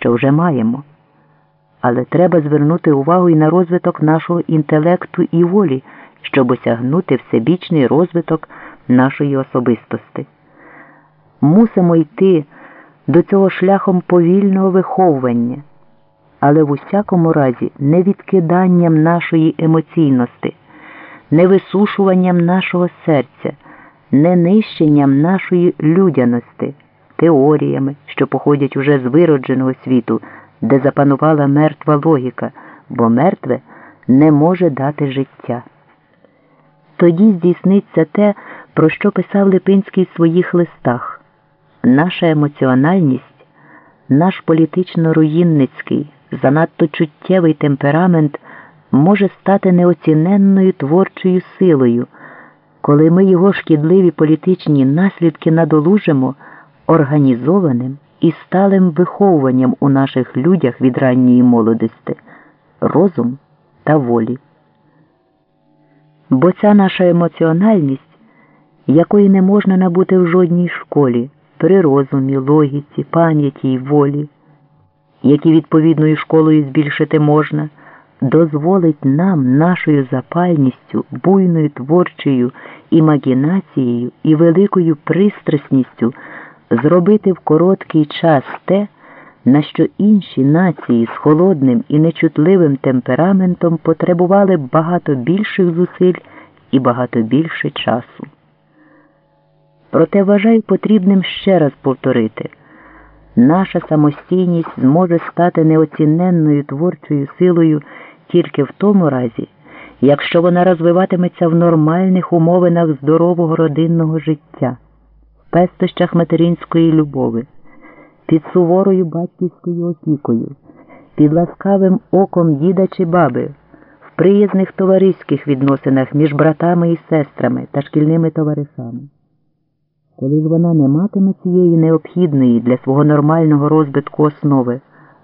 що вже маємо. Але треба звернути увагу і на розвиток нашого інтелекту і волі, щоб осягнути всебічний розвиток нашої особистості. Мусимо йти до цього шляхом повільного виховування, але в усякому разі не відкиданням нашої емоційності, не висушуванням нашого серця, не нищенням нашої людяності, теоріями, що походять уже з виродженого світу, де запанувала мертва логіка, бо мертве не може дати життя. Тоді здійсниться те, про що писав Липинський в своїх листах. Наша емоціональність, наш політично-руїнницький, занадто чуттєвий темперамент може стати неоціненною творчою силою, коли ми його шкідливі політичні наслідки надолужимо організованим і сталим виховуванням у наших людях від ранньої молодості, розум та волі. Бо ця наша емоціональність, якої не можна набути в жодній школі при розумі, логіці, пам'яті й волі, які відповідною школою збільшити можна, дозволить нам нашою запальністю, буйною творчою імагінацією і великою пристрасністю зробити в короткий час те, на що інші нації з холодним і нечутливим темпераментом потребували багато більших зусиль і багато більше часу. Проте вважаю потрібним ще раз повторити наша самостійність зможе стати неоціненною творчою силою тільки в тому разі, якщо вона розвиватиметься в нормальних умовинах здорового родинного життя, пестощах материнської любови, під суворою батьківською опікою, під ласкавим оком діда чи баби, в приязних товариських відносинах між братами і сестрами та шкільними товаришами. Коли ж вона не матиме цієї необхідної для свого нормального розвитку основи,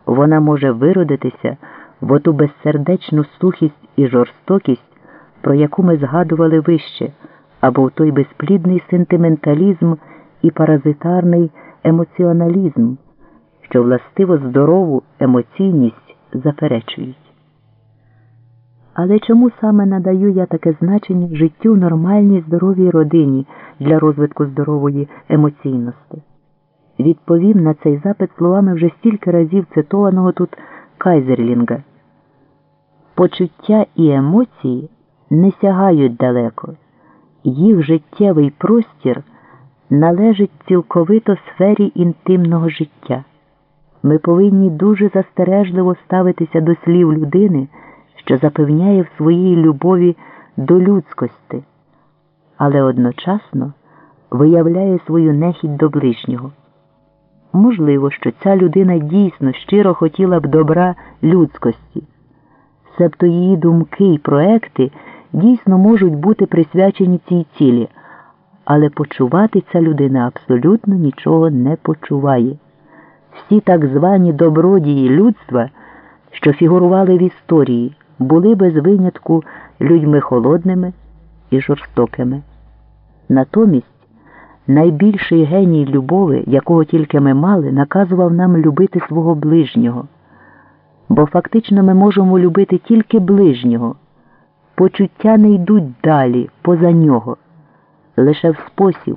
вона може виродитися в оту безсердечну сухість і жорстокість, про яку ми згадували вище, або в той безплідний сентименталізм і паразитарний емоціоналізм, що властиво здорову емоційність заперечують. Але чому саме надаю я таке значення життю нормальній здоровій родині для розвитку здорової емоційності? Відповім на цей запит словами вже стільки разів цитованого тут Кайзерлінга. Почуття і емоції не сягають далеко, їх життєвий простір належить цілковито сфері інтимного життя. Ми повинні дуже застережливо ставитися до слів людини що запевняє в своїй любові до людськості, але одночасно виявляє свою нехідь до ближнього. Можливо, що ця людина дійсно щиро хотіла б добра людськості, себто її думки і проекти дійсно можуть бути присвячені цій цілі, але почувати ця людина абсолютно нічого не почуває. Всі так звані добродії людства, що фігурували в історії були без винятку людьми холодними і жорстокими. Натомість найбільший геній любови, якого тільки ми мали, наказував нам любити свого ближнього. Бо фактично ми можемо любити тільки ближнього, почуття не йдуть далі, поза нього, лише в спосіб,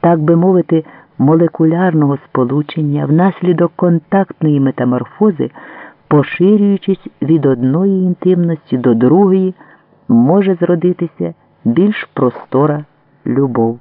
так би мовити, молекулярного сполучення внаслідок контактної метаморфози поширюючись від одної інтимності до другої, може зродитися більш простора любов.